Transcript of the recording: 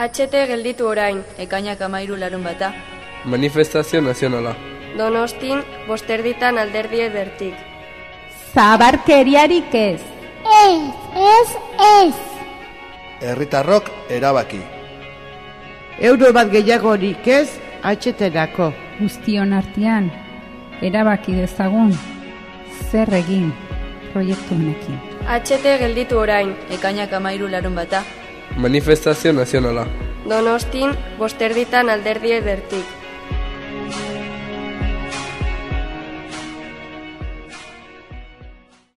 HT gelditu orain. Ekainak amairu larun bata. Manifestazio nazionala. Donostin, bosterditan alderdi edertik. Zabarkeriarik ez. Ez, ez, ez. Herritarrok erabaki. Euro bat gehiagorik ez, atxeterako. Guztion artean, erabaki dezagun, zer egin proiektu honekin. HT gelditu orain. Ekainak amairu larun bata. Manifestazio nazionala. Donostin, bosterditan alderdi edertik.